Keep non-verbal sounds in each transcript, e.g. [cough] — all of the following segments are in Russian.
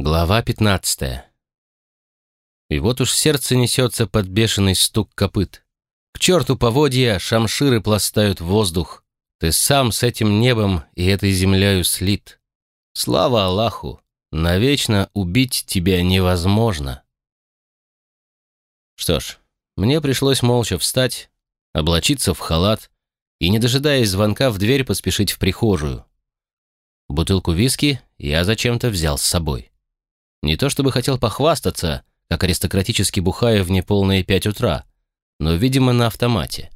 Глава 15. И вот уж сердце несется под бешеный стук копыт. К черту поводья, шамширы пластают воздух. Ты сам с этим небом и этой землею слит. Слава Аллаху, навечно убить тебя невозможно. Что ж, мне пришлось молча встать, облачиться в халат и, не дожидаясь звонка в дверь, поспешить в прихожую. Бутылку виски я зачем-то взял с собой. Не то чтобы хотел похвастаться, как аристократически бухаю в неполные пять утра, но, видимо, на автомате.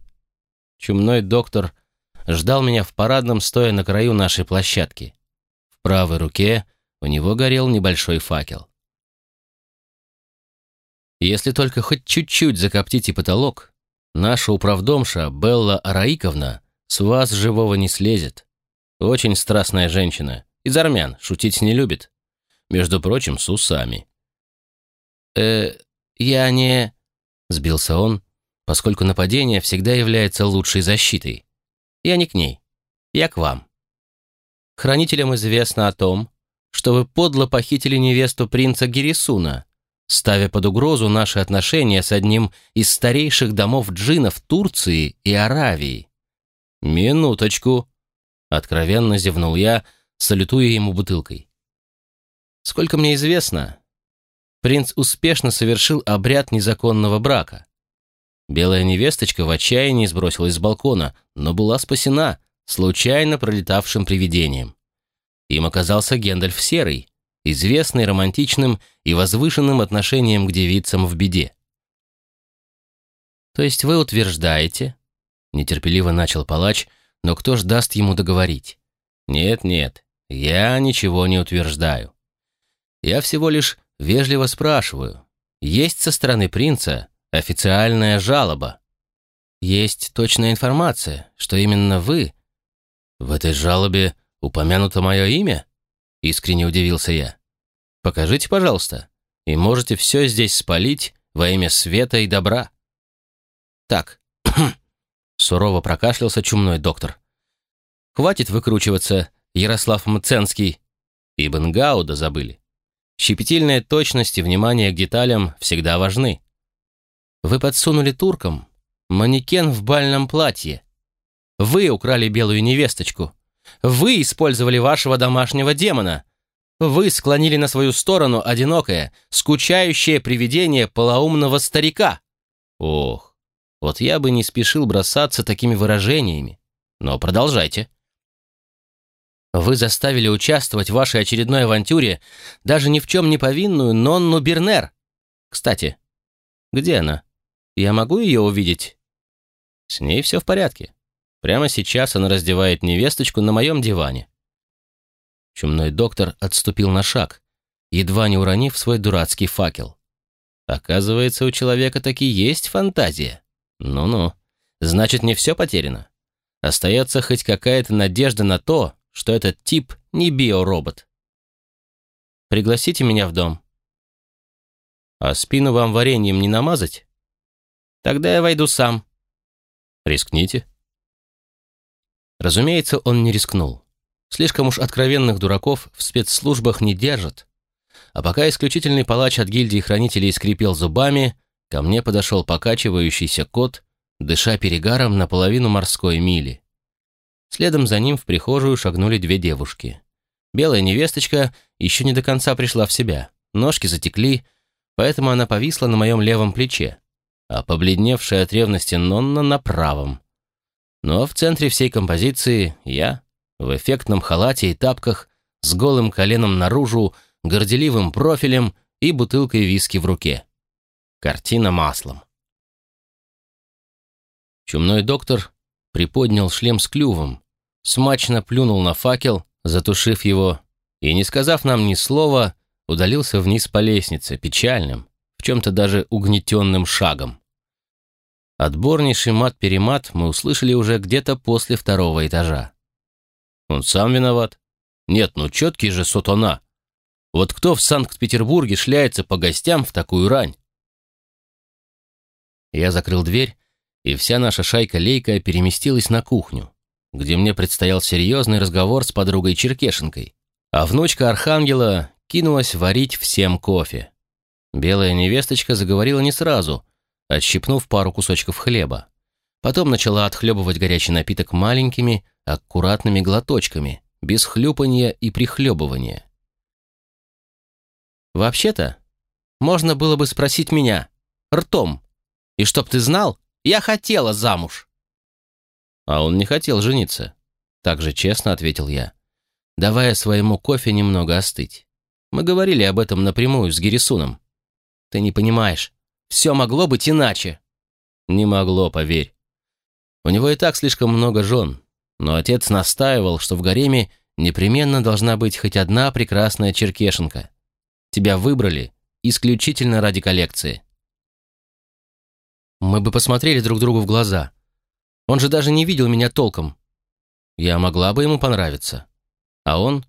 Чумной доктор ждал меня в парадном, стоя на краю нашей площадки. В правой руке у него горел небольшой факел. Если только хоть чуть-чуть закоптите потолок, наша управдомша Белла Араиковна с вас живого не слезет. Очень страстная женщина. Из армян, шутить не любит. Между прочим, с усами. «Э, я не...» — сбился он, поскольку нападение всегда является лучшей защитой. «Я не к ней. Я к вам. Хранителям известно о том, что вы подло похитили невесту принца Герисуна, ставя под угрозу наши отношения с одним из старейших домов джинов Турции и Аравии. «Минуточку!» — откровенно зевнул я, салютуя ему бутылкой. Сколько мне известно, принц успешно совершил обряд незаконного брака. Белая невесточка в отчаянии сбросилась с балкона, но была спасена случайно пролетавшим привидением. Им оказался Гендальф Серый, известный романтичным и возвышенным отношением к девицам в беде. «То есть вы утверждаете?» — нетерпеливо начал палач, но кто ж даст ему договорить? «Нет-нет, я ничего не утверждаю. Я всего лишь вежливо спрашиваю, есть со стороны принца официальная жалоба? Есть точная информация, что именно вы... В этой жалобе упомянуто мое имя? Искренне удивился я. Покажите, пожалуйста, и можете все здесь спалить во имя света и добра. Так, [clears throat] сурово прокашлялся чумной доктор. Хватит выкручиваться, Ярослав Мценский. Ибн Гауда забыли. Щепетильная точность и внимание к деталям всегда важны. Вы подсунули туркам манекен в бальном платье. Вы украли белую невесточку. Вы использовали вашего домашнего демона. Вы склонили на свою сторону одинокое, скучающее привидение полоумного старика. Ох, вот я бы не спешил бросаться такими выражениями. Но продолжайте. Вы заставили участвовать в вашей очередной авантюре даже ни в чем не повинную Нонну Бернер. Кстати, где она? Я могу ее увидеть? С ней все в порядке. Прямо сейчас она раздевает невесточку на моем диване. Чумной доктор отступил на шаг, едва не уронив свой дурацкий факел. Оказывается, у человека таки есть фантазия. Ну-ну, значит, не все потеряно. Остается хоть какая-то надежда на то, что этот тип не биоробот. Пригласите меня в дом. А спину вам вареньем не намазать? Тогда я войду сам. Рискните. Разумеется, он не рискнул. Слишком уж откровенных дураков в спецслужбах не держат. А пока исключительный палач от гильдии хранителей скрипел зубами, ко мне подошел покачивающийся кот, дыша перегаром наполовину морской мили. Следом за ним в прихожую шагнули две девушки. Белая невесточка еще не до конца пришла в себя. Ножки затекли, поэтому она повисла на моем левом плече, а побледневшая от ревности Нонна на правом. Но в центре всей композиции я, в эффектном халате и тапках, с голым коленом наружу, горделивым профилем и бутылкой виски в руке. Картина маслом. Чумной доктор приподнял шлем с клювом, смачно плюнул на факел, затушив его, и, не сказав нам ни слова, удалился вниз по лестнице, печальным, в чем-то даже угнетенным шагом. Отборнейший мат-перемат мы услышали уже где-то после второго этажа. Он сам виноват. Нет, ну четкий же сотона. Вот кто в Санкт-Петербурге шляется по гостям в такую рань? Я закрыл дверь, и вся наша шайка-лейка переместилась на кухню, где мне предстоял серьезный разговор с подругой Черкешенкой. А внучка Архангела, кинулась варить всем кофе. Белая невесточка заговорила не сразу, отщипнув пару кусочков хлеба. Потом начала отхлебывать горячий напиток маленькими, аккуратными глоточками, без хлюпанья и прихлебывания. «Вообще-то, можно было бы спросить меня, ртом, и чтоб ты знал, я хотела замуж». А он не хотел жениться. Так же честно ответил я, давая своему кофе немного остыть. Мы говорили об этом напрямую с Герисуном. Ты не понимаешь, все могло быть иначе. Не могло, поверь. У него и так слишком много жен, но отец настаивал, что в гареме непременно должна быть хоть одна прекрасная черкешенка. Тебя выбрали исключительно ради коллекции. Мы бы посмотрели друг другу в глаза. Он же даже не видел меня толком. Я могла бы ему понравиться. А он?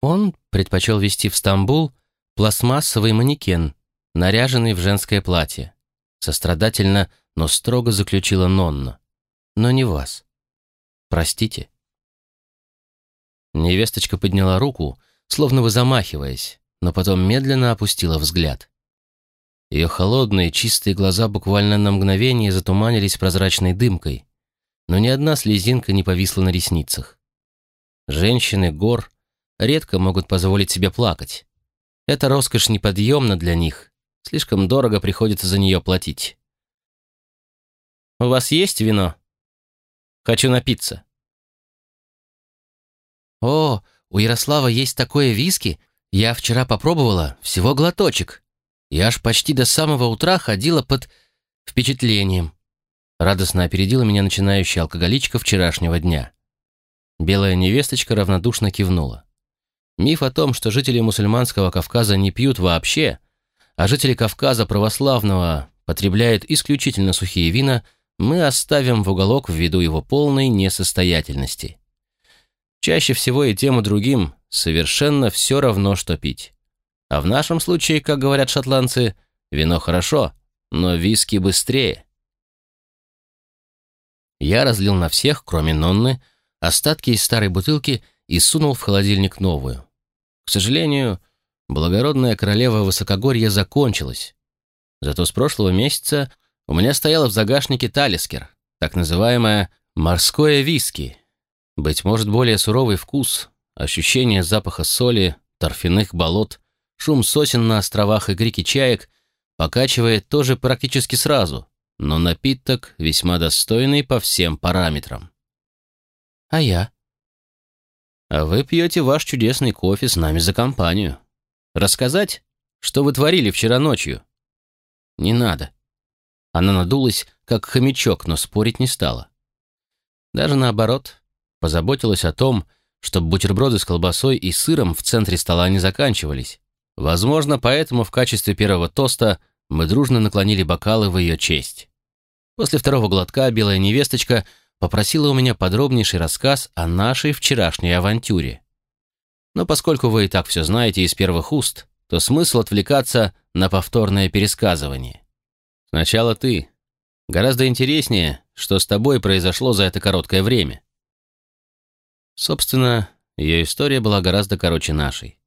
Он предпочел вести в Стамбул пластмассовый манекен, наряженный в женское платье. Сострадательно, но строго заключила Нонна но не вас. Простите». Невесточка подняла руку, словно бы замахиваясь, но потом медленно опустила взгляд. Ее холодные, чистые глаза буквально на мгновение затуманились прозрачной дымкой, но ни одна слезинка не повисла на ресницах. Женщины гор редко могут позволить себе плакать. Эта роскошь неподъемна для них, слишком дорого приходится за нее платить. «У вас есть вино?» Хочу напиться». «О, у Ярослава есть такое виски. Я вчера попробовала, всего глоточек. Я аж почти до самого утра ходила под впечатлением». Радостно опередила меня начинающая алкоголичка вчерашнего дня. Белая невесточка равнодушно кивнула. Миф о том, что жители мусульманского Кавказа не пьют вообще, а жители Кавказа православного потребляют исключительно сухие вина – мы оставим в уголок ввиду его полной несостоятельности. Чаще всего и тем и другим совершенно все равно, что пить. А в нашем случае, как говорят шотландцы, вино хорошо, но виски быстрее. Я разлил на всех, кроме Нонны, остатки из старой бутылки и сунул в холодильник новую. К сожалению, благородная королева высокогорья закончилась. Зато с прошлого месяца у меня стояло в загашнике талискер, так называемое «морское виски». Быть может, более суровый вкус, ощущение запаха соли, торфяных болот, шум сосен на островах и крики чаек покачивает тоже практически сразу, но напиток весьма достойный по всем параметрам. А я? А вы пьете ваш чудесный кофе с нами за компанию. Рассказать, что вы творили вчера ночью? Не надо. Она надулась, как хомячок, но спорить не стала. Даже наоборот, позаботилась о том, чтобы бутерброды с колбасой и сыром в центре стола не заканчивались. Возможно, поэтому в качестве первого тоста мы дружно наклонили бокалы в ее честь. После второго глотка белая невесточка попросила у меня подробнейший рассказ о нашей вчерашней авантюре. Но поскольку вы и так все знаете из первых уст, то смысл отвлекаться на повторное пересказывание. Сначала ты. Гораздо интереснее, что с тобой произошло за это короткое время. Собственно, ее история была гораздо короче нашей.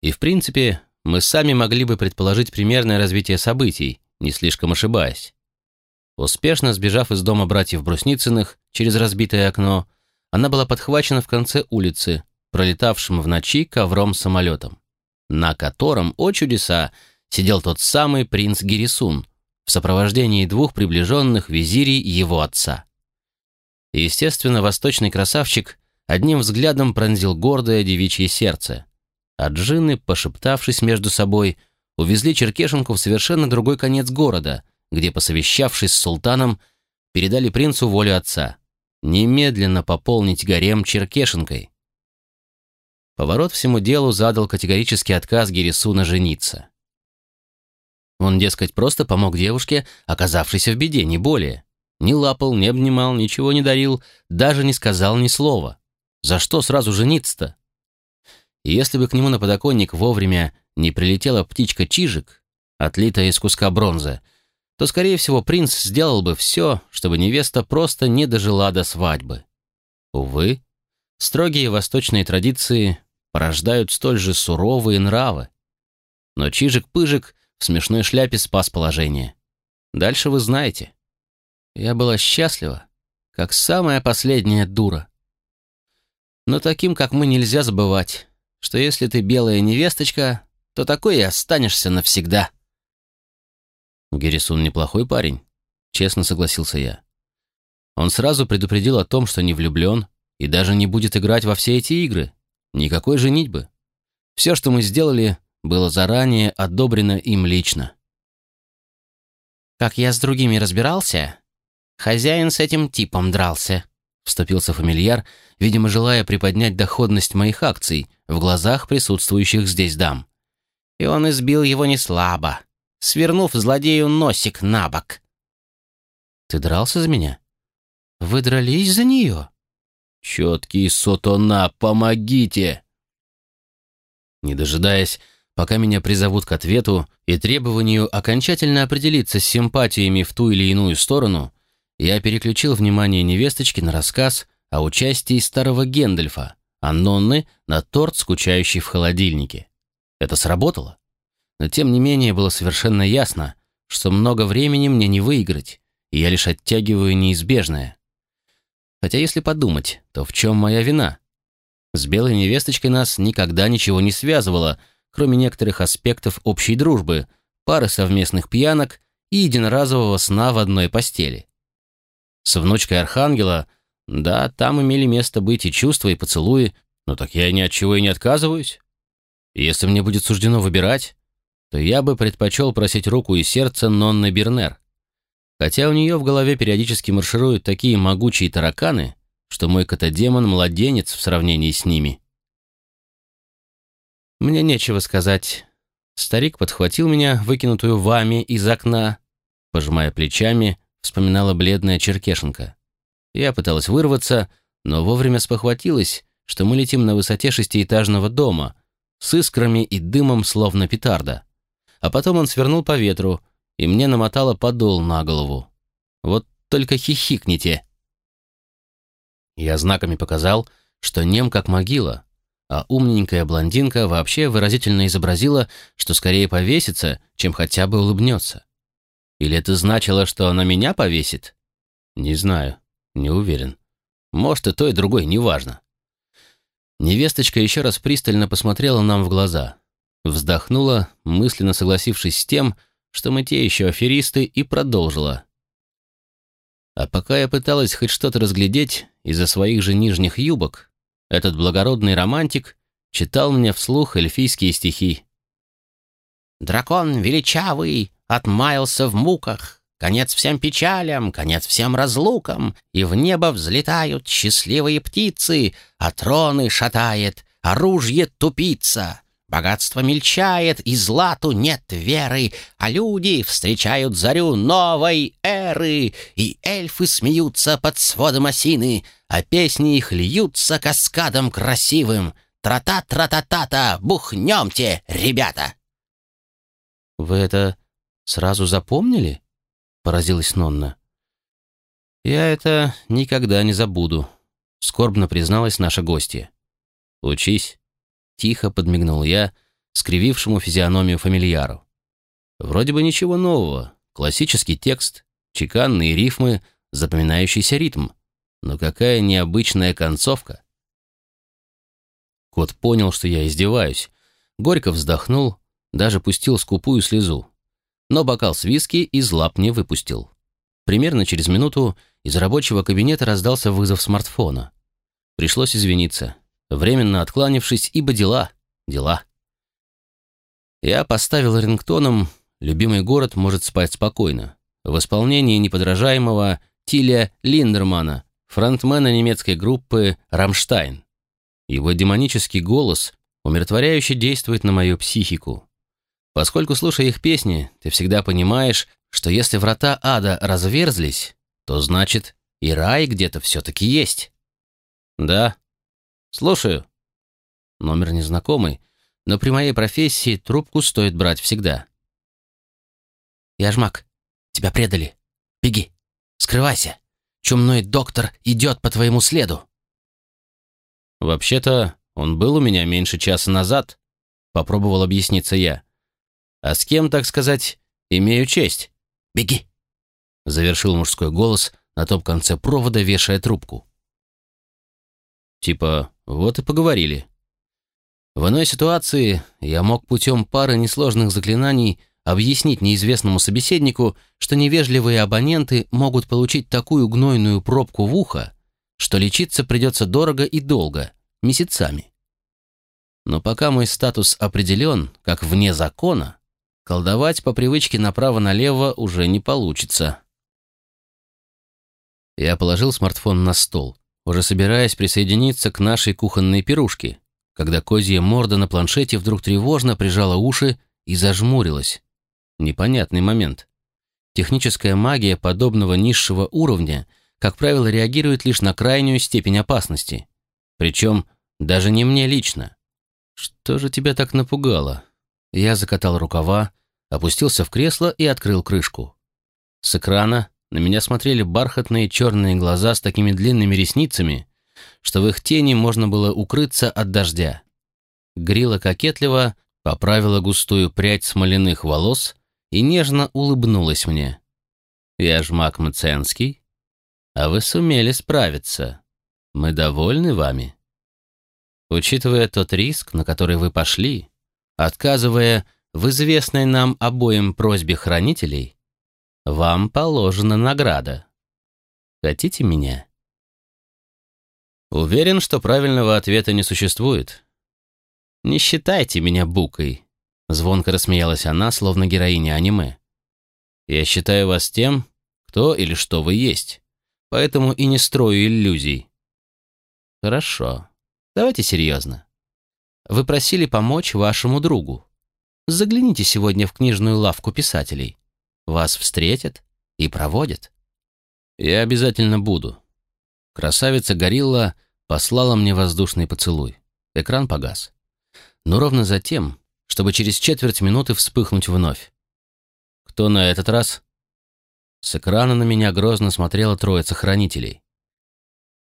И, в принципе, мы сами могли бы предположить примерное развитие событий, не слишком ошибаясь. Успешно сбежав из дома братьев Брусницыных через разбитое окно, она была подхвачена в конце улицы, пролетавшим в ночи ковром-самолетом, на котором, о чудеса, сидел тот самый принц Гирисун, в сопровождении двух приближенных визирей его отца. естественно, восточный красавчик одним взглядом пронзил гордое девичье сердце, а джинны, пошептавшись между собой, увезли Черкешенку в совершенно другой конец города, где, посовещавшись с султаном, передали принцу волю отца — немедленно пополнить гарем Черкешенкой. Поворот всему делу задал категорический отказ Гересуна жениться. Он, дескать, просто помог девушке, оказавшейся в беде, не более. Не лапал, не обнимал, ничего не дарил, даже не сказал ни слова. За что сразу жениться-то? Если бы к нему на подоконник вовремя не прилетела птичка Чижик, отлитая из куска бронзы, то, скорее всего, принц сделал бы все, чтобы невеста просто не дожила до свадьбы. Увы, строгие восточные традиции порождают столь же суровые нравы. но Чижик-Пыжик в смешной шляпе спас положение. Дальше вы знаете. Я была счастлива, как самая последняя дура. Но таким, как мы, нельзя забывать, что если ты белая невесточка, то такой и останешься навсегда. Геррисун неплохой парень, честно согласился я. Он сразу предупредил о том, что не влюблен и даже не будет играть во все эти игры. Никакой женитьбы. Все, что мы сделали, было заранее одобрено им лично. «Как я с другими разбирался, хозяин с этим типом дрался», — вступился фамильяр, видимо, желая приподнять доходность моих акций в глазах присутствующих здесь дам. И он избил его не слабо, свернув злодею носик на бок. «Ты дрался за меня?» «Вы дрались за нее?» «Четкий сотона, помогите!» Не дожидаясь, пока меня призовут к ответу и требованию окончательно определиться с симпатиями в ту или иную сторону, я переключил внимание невесточки на рассказ о участии старого Гендельфа, а Нонны на торт, скучающий в холодильнике. Это сработало. Но тем не менее было совершенно ясно, что много времени мне не выиграть, и я лишь оттягиваю неизбежное. Хотя если подумать, то в чем моя вина? С белой невесточкой нас никогда ничего не связывало, кроме некоторых аспектов общей дружбы, пары совместных пьянок и единоразового сна в одной постели. С внучкой Архангела, да, там имели место быть и чувства, и поцелуи, но так я ни от чего и не отказываюсь. если мне будет суждено выбирать, то я бы предпочел просить руку и сердце Нонны Бернер. Хотя у нее в голове периодически маршируют такие могучие тараканы, что мой котодемон — младенец в сравнении с ними. Мне нечего сказать. Старик подхватил меня, выкинутую вами из окна. Пожимая плечами, вспоминала бледная черкешенка. Я пыталась вырваться, но вовремя спохватилась, что мы летим на высоте шестиэтажного дома, с искрами и дымом, словно петарда. А потом он свернул по ветру, и мне намотало подол на голову. Вот только хихикните. Я знаками показал, что нем как могила, а умненькая блондинка вообще выразительно изобразила, что скорее повесится, чем хотя бы улыбнется. Или это значило, что она меня повесит? Не знаю, не уверен. Может, и то, и другое, неважно. Невесточка еще раз пристально посмотрела нам в глаза, вздохнула, мысленно согласившись с тем, что мы те еще аферисты, и продолжила. А пока я пыталась хоть что-то разглядеть из-за своих же нижних юбок, этот благородный романтик читал мне вслух эльфийские стихи. «Дракон величавый отмаялся в муках, конец всем печалям, конец всем разлукам, и в небо взлетают счастливые птицы, а троны шатает, оружие тупица». Богатство мельчает, и злату нет веры, а люди встречают зарю новой эры, и эльфы смеются под сводом осины, а песни их льются каскадом красивым. Тра-та-тра-та-та-та, бухнемте, ребята!» «Вы это сразу запомнили?» — поразилась Нонна. «Я это никогда не забуду», — скорбно призналась наша гостья. «Учись». Тихо подмигнул я скривившему физиономию фамильяру. Вроде бы ничего нового. Классический текст, чеканные рифмы, запоминающийся ритм. Но какая необычная концовка. Кот понял, что я издеваюсь. Горько вздохнул, даже пустил скупую слезу. Но бокал с виски из лап не выпустил. Примерно через минуту из рабочего кабинета раздался вызов смартфона. Пришлось извиниться временно откланившись, ибо дела, дела. Я поставил рингтоном «Любимый город может спать спокойно» в исполнении неподражаемого Тиля Линдермана, фронтмена немецкой группы «Рамштайн». Его демонический голос умиротворяюще действует на мою психику. Поскольку, слушая их песни, ты всегда понимаешь, что если врата ада разверзлись, то значит и рай где-то все-таки есть. Да, «Слушаю». Номер незнакомый, но при моей профессии трубку стоит брать всегда. «Яжмак, тебя предали. Беги, скрывайся. Чумной доктор идет по твоему следу». «Вообще-то он был у меня меньше часа назад», — попробовал объясниться я. А с кем, так сказать, имею честь? Беги!» Завершил мужской голос на том конце провода, вешая трубку. Типа, вот и поговорили. В иной ситуации я мог путем пары несложных заклинаний объяснить неизвестному собеседнику, что невежливые абоненты могут получить такую гнойную пробку в ухо, что лечиться придется дорого и долго, месяцами. Но пока мой статус определен, как вне закона, колдовать по привычке направо-налево уже не получится. Я положил смартфон на стол, уже собираясь присоединиться к нашей кухонной пирушке, когда козья морда на планшете вдруг тревожно прижала уши и зажмурилась. Непонятный момент. Техническая магия подобного низшего уровня, как правило, реагирует лишь на крайнюю степень опасности. Причем даже не мне лично. Что же тебя так напугало? Я закатал рукава, опустился в кресло и открыл крышку. С экрана на меня смотрели бархатные черные глаза с такими длинными ресницами, что в их тени можно было укрыться от дождя. Грила кокетливо поправила густую прядь смоляных волос и нежно улыбнулась мне. «Я ж маг Мценский, а вы сумели справиться. Мы довольны вами». Учитывая тот риск, на который вы пошли, отказывая в известной нам обоим просьбе хранителей, вам положена награда. Хотите меня? Уверен, что правильного ответа не существует. Не считайте меня букой, звонко рассмеялась она, словно героиня аниме. Я считаю вас тем, кто или что вы есть, поэтому и не строю иллюзий. Хорошо. Давайте серьезно. Вы просили помочь вашему другу. Загляните сегодня в книжную лавку писателей. Вас встретят и проводят. Я обязательно буду. Красавица-горилла послала мне воздушный поцелуй. Экран погас. Но ровно затем, чтобы через четверть минуты вспыхнуть вновь. Кто на этот раз? С экрана на меня грозно смотрела троица хранителей.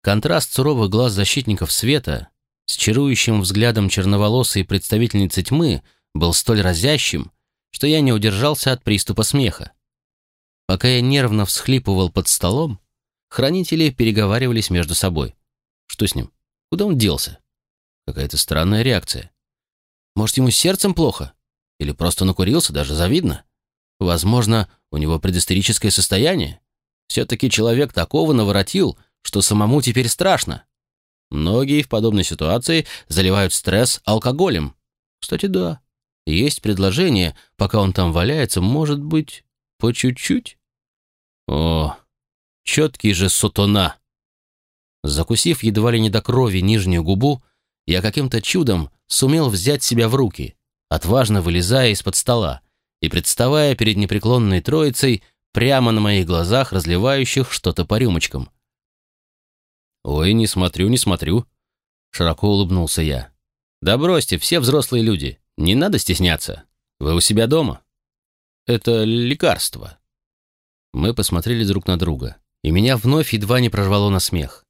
Контраст суровых глаз защитников света с чарующим взглядом черноволосой представительницы тьмы был столь разящим, что я не удержался от приступа смеха. Пока я нервно всхлипывал под столом, хранители переговаривались между собой. Что с ним? Куда он делся? Какая-то странная реакция. Может, ему сердцем плохо? Или просто накурился, даже завидно? Возможно, у него предысторическое состояние? Все-таки человек такого наворотил, что самому теперь страшно. Многие в подобной ситуации заливают стресс алкоголем. Кстати, да. Есть предложение, пока он там валяется, может быть, по чуть-чуть? О, четкий же сутона. Закусив едва ли не до крови нижнюю губу, я каким-то чудом сумел взять себя в руки, отважно вылезая из-под стола и представая перед непреклонной троицей прямо на моих глазах разливающих что-то по рюмочкам. «Ой, не смотрю, не смотрю», — широко улыбнулся я. «Да бросьте, все взрослые люди, не надо стесняться. Вы у себя дома. Это лекарство». Мы посмотрели друг на друга, и меня вновь едва не прорвало на смех.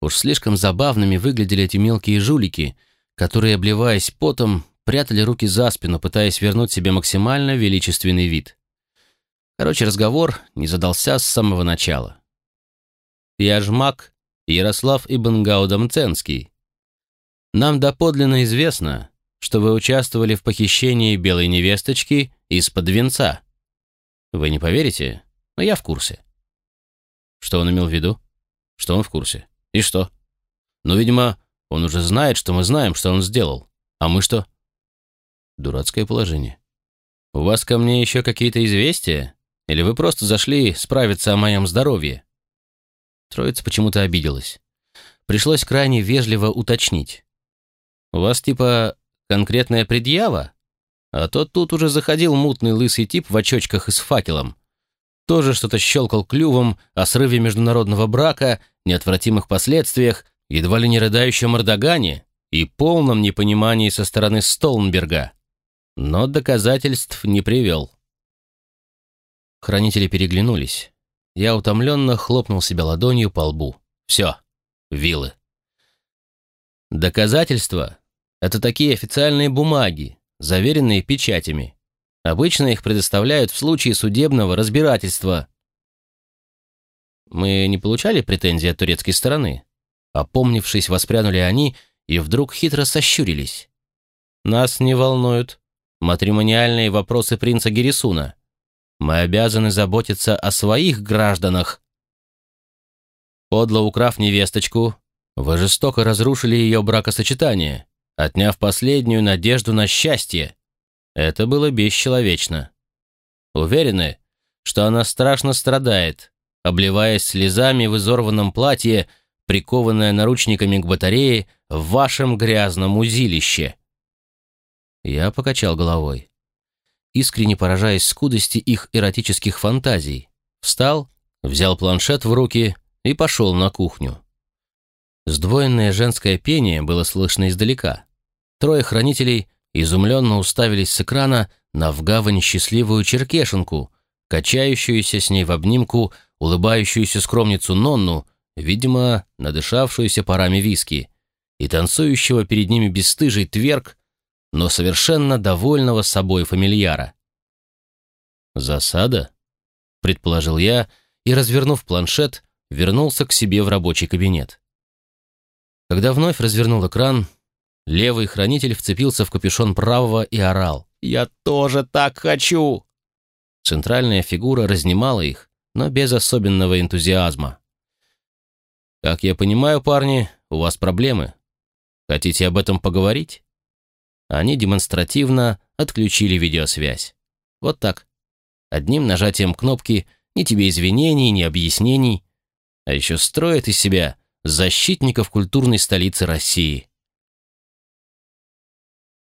Уж слишком забавными выглядели эти мелкие жулики, которые, обливаясь потом, прятали руки за спину, пытаясь вернуть себе максимально величественный вид. Короче, разговор не задался с самого начала. «Я ж маг Ярослав Ибн Гаудамценский. Нам доподлинно известно, что вы участвовали в похищении белой невесточки из-под венца. Вы не поверите, но я в курсе». Что он имел в виду? Что он в курсе? И что? Ну, видимо, он уже знает, что мы знаем, что он сделал. А мы что? Дурацкое положение. У вас ко мне еще какие-то известия? Или вы просто зашли справиться о моем здоровье? Троица почему-то обиделась. Пришлось крайне вежливо уточнить. У вас типа конкретная предъява? А то тут уже заходил мутный лысый тип в очочках и с факелом. Тоже что-то щелкал клювом о срыве международного брака, неотвратимых последствиях едва ли не рыдающем Эрдогане и полном непонимании со стороны Столнберга. Но доказательств не привел. Хранители переглянулись. Я утомленно хлопнул себя ладонью по лбу. Все, вилы. Доказательства — это такие официальные бумаги, заверенные печатями. Обычно их предоставляют в случае судебного разбирательства. Мы не получали претензий от турецкой стороны. Опомнившись, воспрянули они и вдруг хитро сощурились. Нас не волнуют матримониальные вопросы принца Герисуна. Мы обязаны заботиться о своих гражданах. Подло украв невесточку, вы жестоко разрушили ее бракосочетание, отняв последнюю надежду на счастье. Это было бесчеловечно. Уверены, что она страшно страдает, обливаясь слезами в изорванном платье, прикованная наручниками к батарее в вашем грязном узилище. Я покачал головой, искренне поражаясь скудости их эротических фантазий. Встал, взял планшет в руки и пошел на кухню. Сдвоенное женское пение было слышно издалека. Трое хранителей изумленно уставились с экрана на в гавань счастливую черкешенку, качающуюся с ней в обнимку, улыбающуюся скромницу Нонну, видимо, надышавшуюся парами виски, и танцующего перед ними бесстыжий тверк, но совершенно довольного собой фамильяра. «Засада?» — предположил я и, развернув планшет, вернулся к себе в рабочий кабинет. Когда вновь развернул экран, левый хранитель вцепился в капюшон правого и орал. «Я тоже так хочу!» Центральная фигура разнимала их, но без особенного энтузиазма. «Как я понимаю, парни, у вас проблемы. Хотите об этом поговорить?» Они демонстративно отключили видеосвязь. Вот так. Одним нажатием кнопки ни тебе извинений, ни объяснений. А еще строят из себя защитников культурной столицы России.